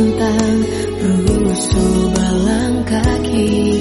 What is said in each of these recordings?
tentang rusuh balang kaki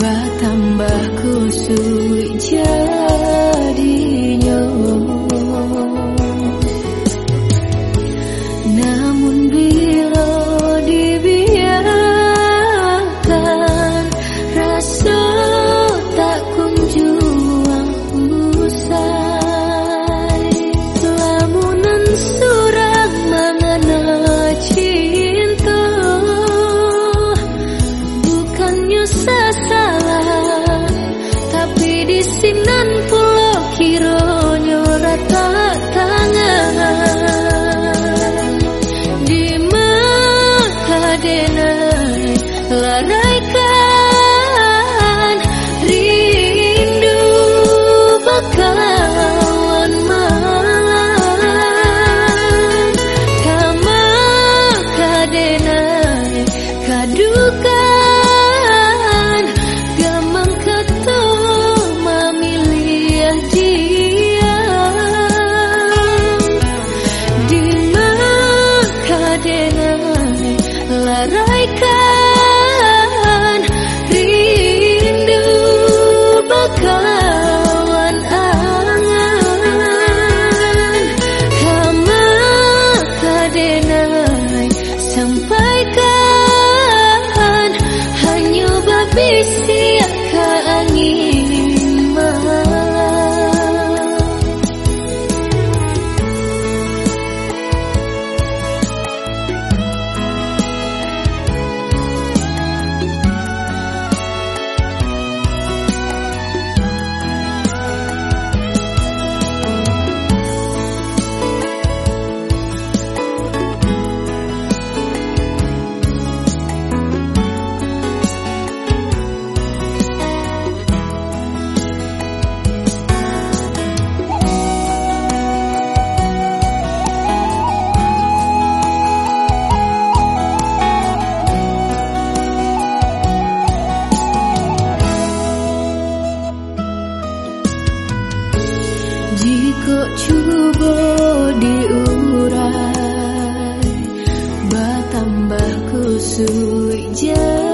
batambah kusui jalan sin kok cubo diurai batambah kusuk jalan.